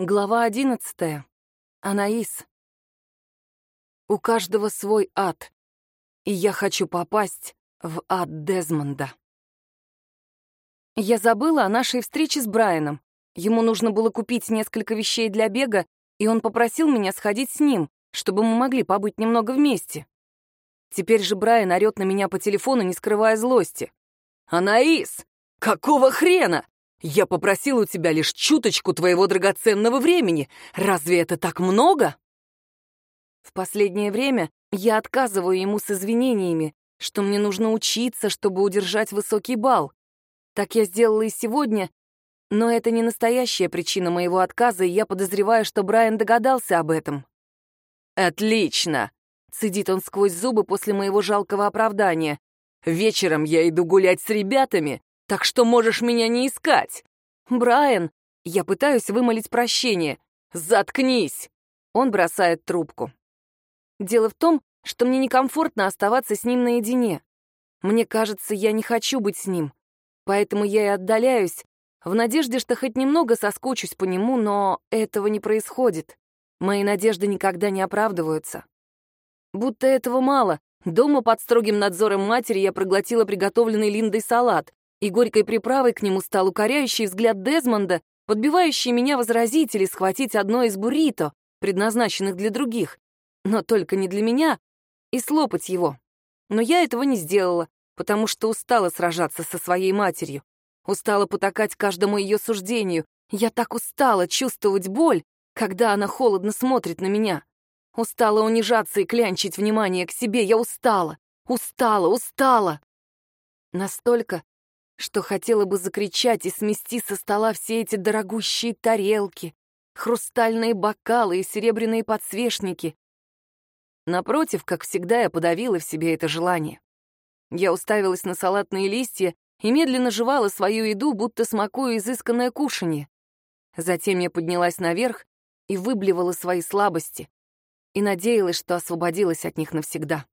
Глава одиннадцатая. Анаис. У каждого свой ад, и я хочу попасть в ад Дезмонда. Я забыла о нашей встрече с Брайаном. Ему нужно было купить несколько вещей для бега, и он попросил меня сходить с ним, чтобы мы могли побыть немного вместе. Теперь же Брайан орёт на меня по телефону, не скрывая злости. «Анаис, какого хрена? Я попросил у тебя лишь чуточку твоего драгоценного времени. Разве это так много? В последнее время я отказываю ему с извинениями, что мне нужно учиться, чтобы удержать высокий балл. Так я сделала и сегодня, но это не настоящая причина моего отказа, и я подозреваю, что Брайан догадался об этом. «Отлично!» — цедит он сквозь зубы после моего жалкого оправдания. «Вечером я иду гулять с ребятами, так что можешь меня не искать. Брайан, я пытаюсь вымолить прощение. Заткнись. Он бросает трубку. Дело в том, что мне некомфортно оставаться с ним наедине. Мне кажется, я не хочу быть с ним. Поэтому я и отдаляюсь, в надежде, что хоть немного соскучусь по нему, но этого не происходит. Мои надежды никогда не оправдываются. Будто этого мало. Дома под строгим надзором матери я проглотила приготовленный Линдой салат, и горькой приправой к нему стал укоряющий взгляд Дезмонда, подбивающий меня возразить или схватить одно из буррито, предназначенных для других, но только не для меня, и слопать его. Но я этого не сделала, потому что устала сражаться со своей матерью, устала потакать каждому ее суждению. Я так устала чувствовать боль, когда она холодно смотрит на меня. Устала унижаться и клянчить внимание к себе. Я устала, устала, устала. Настолько, что хотела бы закричать и смести со стола все эти дорогущие тарелки, хрустальные бокалы и серебряные подсвечники. Напротив, как всегда, я подавила в себе это желание. Я уставилась на салатные листья и медленно жевала свою еду, будто смакуя изысканное кушанье. Затем я поднялась наверх и выблевала свои слабости и надеялась, что освободилась от них навсегда.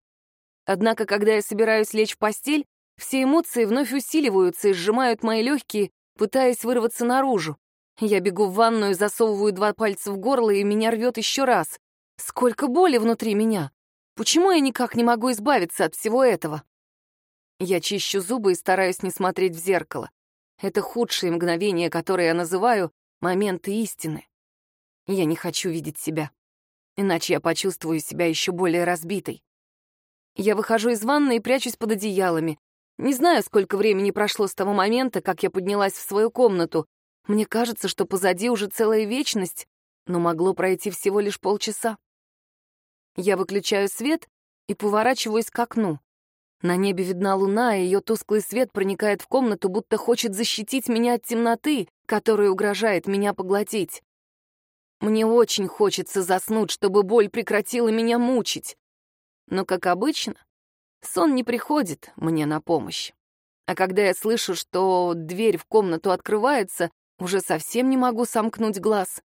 Однако, когда я собираюсь лечь в постель, все эмоции вновь усиливаются и сжимают мои легкие, пытаясь вырваться наружу. Я бегу в ванную, засовываю два пальца в горло, и меня рвет еще раз. Сколько боли внутри меня! Почему я никак не могу избавиться от всего этого? Я чищу зубы и стараюсь не смотреть в зеркало. Это худшие мгновения, которые я называю моменты истины. Я не хочу видеть себя, иначе я почувствую себя еще более разбитой. Я выхожу из ванны и прячусь под одеялами, не знаю, сколько времени прошло с того момента, как я поднялась в свою комнату. Мне кажется, что позади уже целая вечность, но могло пройти всего лишь полчаса. Я выключаю свет и поворачиваюсь к окну. На небе видна луна, и ее тусклый свет проникает в комнату, будто хочет защитить меня от темноты, которая угрожает меня поглотить. Мне очень хочется заснуть, чтобы боль прекратила меня мучить. Но, как обычно, Сон не приходит мне на помощь. А когда я слышу, что дверь в комнату открывается, уже совсем не могу сомкнуть глаз.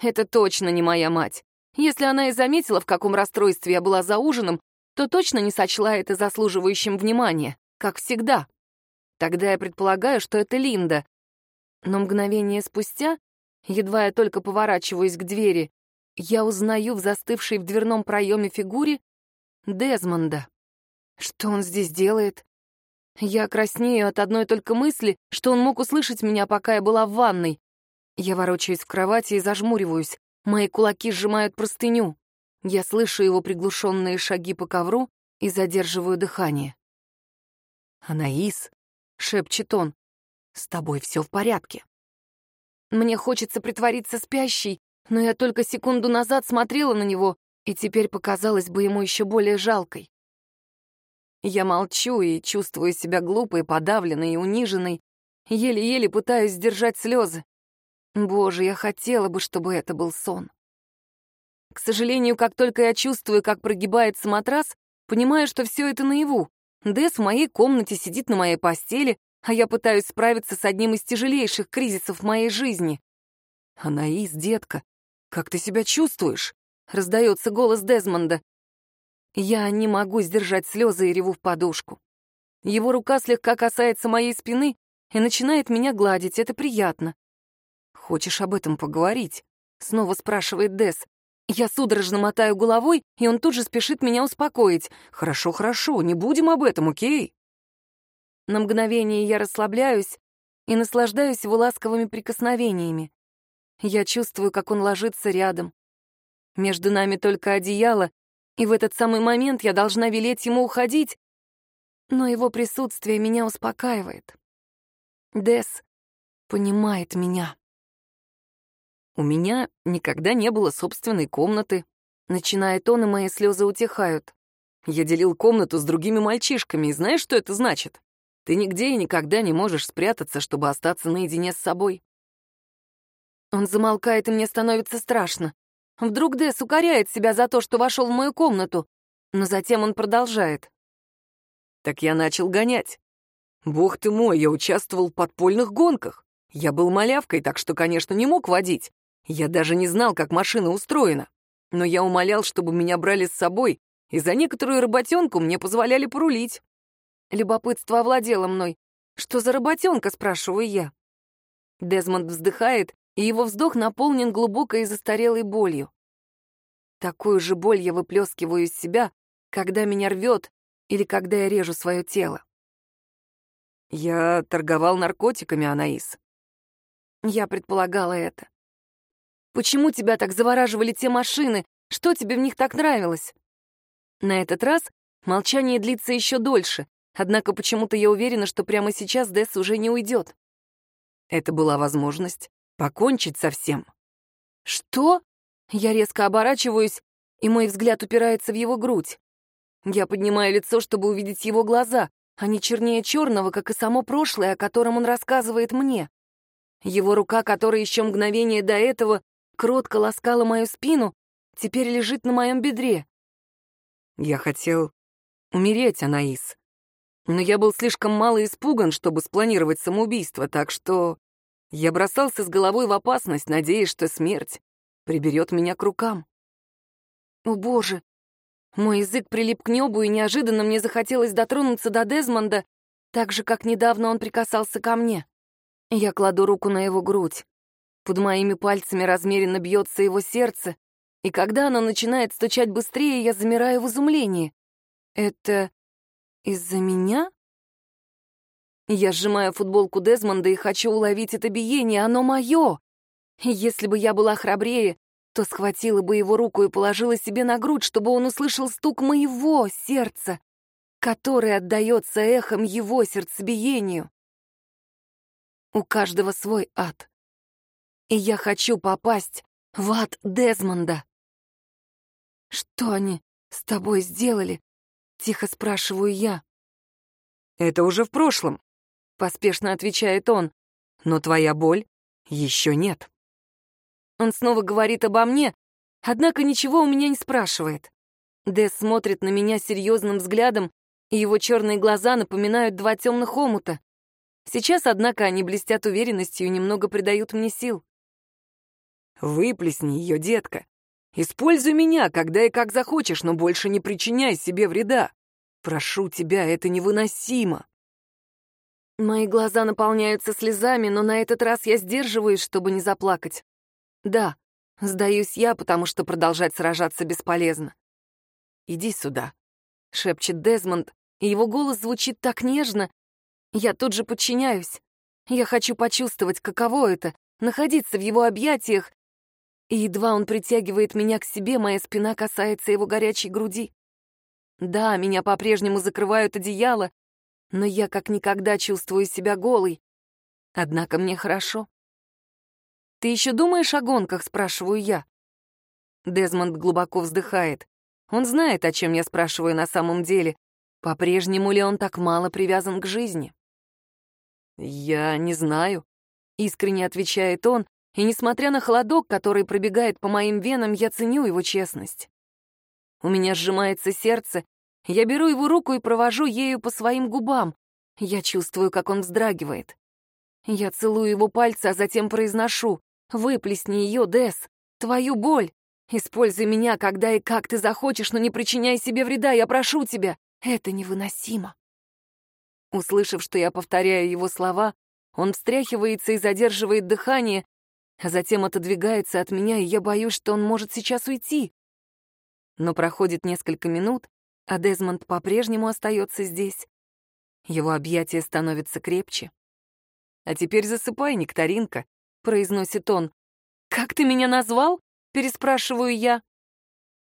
Это точно не моя мать. Если она и заметила, в каком расстройстве я была за ужином, то точно не сочла это заслуживающим внимания, как всегда. Тогда я предполагаю, что это Линда. Но мгновение спустя, едва я только поворачиваюсь к двери, я узнаю в застывшей в дверном проеме фигуре Дезмонда. Что он здесь делает? Я краснею от одной только мысли, что он мог услышать меня, пока я была в ванной. Я ворочаюсь в кровати и зажмуриваюсь. Мои кулаки сжимают простыню. Я слышу его приглушенные шаги по ковру и задерживаю дыхание. «Анаис», — шепчет он, — «с тобой все в порядке». Мне хочется притвориться спящей, но я только секунду назад смотрела на него, и теперь показалась бы ему еще более жалкой. Я молчу и чувствую себя глупой, подавленной и униженной. Еле-еле пытаюсь сдержать слезы. Боже, я хотела бы, чтобы это был сон. К сожалению, как только я чувствую, как прогибается матрас, понимаю, что все это наяву. Дэс в моей комнате сидит на моей постели, а я пытаюсь справиться с одним из тяжелейших кризисов моей жизни. «Анаис, детка, как ты себя чувствуешь?» — раздается голос Дезмонда. Я не могу сдержать слезы и реву в подушку. Его рука слегка касается моей спины и начинает меня гладить, это приятно. «Хочешь об этом поговорить?» — снова спрашивает Дес. Я судорожно мотаю головой, и он тут же спешит меня успокоить. «Хорошо, хорошо, не будем об этом, окей?» На мгновение я расслабляюсь и наслаждаюсь его ласковыми прикосновениями. Я чувствую, как он ложится рядом. Между нами только одеяло, и в этот самый момент я должна велеть ему уходить, но его присутствие меня успокаивает. Дес понимает меня. У меня никогда не было собственной комнаты. Начинает он, и мои слезы утихают. Я делил комнату с другими мальчишками, и знаешь, что это значит? Ты нигде и никогда не можешь спрятаться, чтобы остаться наедине с собой. Он замолкает, и мне становится страшно. Вдруг Дэс укоряет себя за то, что вошел в мою комнату, но затем он продолжает. Так я начал гонять. Бог ты мой, я участвовал в подпольных гонках. Я был малявкой, так что, конечно, не мог водить. Я даже не знал, как машина устроена. Но я умолял, чтобы меня брали с собой, и за некоторую работенку мне позволяли порулить. Любопытство овладело мной. «Что за работенка?» — спрашиваю я. Дезмонд вздыхает, и его вздох наполнен глубокой и застарелой болью. Такую же боль я выплескиваю из себя, когда меня рвет или когда я режу свое тело. Я торговал наркотиками, Анаис. Я предполагала это. Почему тебя так завораживали те машины? Что тебе в них так нравилось? На этот раз молчание длится еще дольше, однако почему-то я уверена, что прямо сейчас Десс уже не уйдет. Это была возможность покончить со всем. Что? Я резко оборачиваюсь, и мой взгляд упирается в его грудь. Я поднимаю лицо, чтобы увидеть его глаза. Они чернее черного, как и само прошлое, о котором он рассказывает мне. Его рука, которая еще мгновение до этого кротко ласкала мою спину, теперь лежит на моем бедре. Я хотел умереть, Анаис. Но я был слишком мало испуган, чтобы спланировать самоубийство, так что я бросался с головой в опасность, надеясь, что смерть приберет меня к рукам. О, Боже! Мой язык прилип к небу, и неожиданно мне захотелось дотронуться до Дезмонда, так же, как недавно он прикасался ко мне. Я кладу руку на его грудь. Под моими пальцами размеренно бьется его сердце, и когда оно начинает стучать быстрее, я замираю в изумлении. Это из-за меня? Я сжимаю футболку Дезмонда и хочу уловить это биение, оно мое. Если бы я была храбрее, то схватила бы его руку и положила себе на грудь, чтобы он услышал стук моего сердца, который отдается эхом его сердцебиению. У каждого свой ад и я хочу попасть в ад Дезмонда. «Что они с тобой сделали?» — тихо спрашиваю я. «Это уже в прошлом», — поспешно отвечает он. «Но твоя боль еще нет». Он снова говорит обо мне, однако ничего у меня не спрашивает. Дэс смотрит на меня серьезным взглядом, и его черные глаза напоминают два темных омута. Сейчас, однако, они блестят уверенностью и немного придают мне сил. Выплесни ее, детка. Используй меня, когда и как захочешь, но больше не причиняй себе вреда. Прошу тебя, это невыносимо. Мои глаза наполняются слезами, но на этот раз я сдерживаюсь, чтобы не заплакать. Да, сдаюсь я, потому что продолжать сражаться бесполезно. «Иди сюда», — шепчет Дезмонд, и его голос звучит так нежно. Я тут же подчиняюсь. Я хочу почувствовать, каково это — находиться в его объятиях и едва он притягивает меня к себе, моя спина касается его горячей груди. Да, меня по-прежнему закрывают одеяло, но я как никогда чувствую себя голой. Однако мне хорошо. «Ты еще думаешь о гонках?» — спрашиваю я. Дезмонд глубоко вздыхает. Он знает, о чем я спрашиваю на самом деле. По-прежнему ли он так мало привязан к жизни? «Я не знаю», — искренне отвечает он, и несмотря на холодок, который пробегает по моим венам, я ценю его честность. У меня сжимается сердце, я беру его руку и провожу ею по своим губам. Я чувствую, как он вздрагивает. Я целую его пальцы, а затем произношу «Выплесни ее, Дес, твою боль. Используй меня, когда и как ты захочешь, но не причиняй себе вреда, я прошу тебя. Это невыносимо». Услышав, что я повторяю его слова, он встряхивается и задерживает дыхание, а затем отодвигается от меня, и я боюсь, что он может сейчас уйти. Но проходит несколько минут, а Дезмонд по-прежнему остается здесь. Его объятия становятся крепче. «А теперь засыпай, нектаринка», — произносит он. «Как ты меня назвал?» — переспрашиваю я.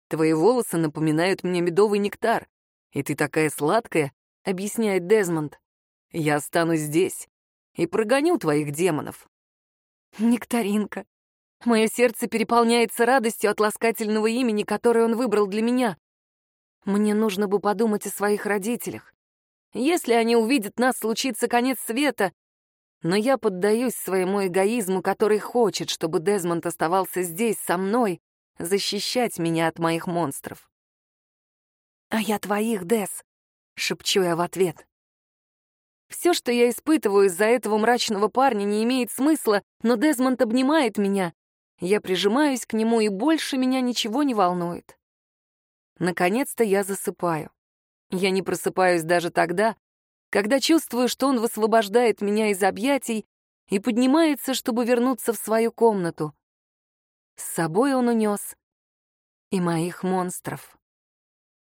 «Твои волосы напоминают мне медовый нектар, и ты такая сладкая», — объясняет Дезмонд. «Я останусь здесь и прогоню твоих демонов». «Нектаринка», Мое сердце переполняется радостью от ласкательного имени, которое он выбрал для меня. Мне нужно бы подумать о своих родителях. Если они увидят нас, случится конец света. Но я поддаюсь своему эгоизму, который хочет, чтобы Дезмонд оставался здесь, со мной, защищать меня от моих монстров. «А я твоих, Дез», — шепчу я в ответ. Все, что я испытываю из-за этого мрачного парня, не имеет смысла, но Дезмонд обнимает меня, я прижимаюсь к нему, и больше меня ничего не волнует. Наконец-то я засыпаю. Я не просыпаюсь даже тогда, когда чувствую, что он высвобождает меня из объятий и поднимается, чтобы вернуться в свою комнату. С собой он унес и моих монстров.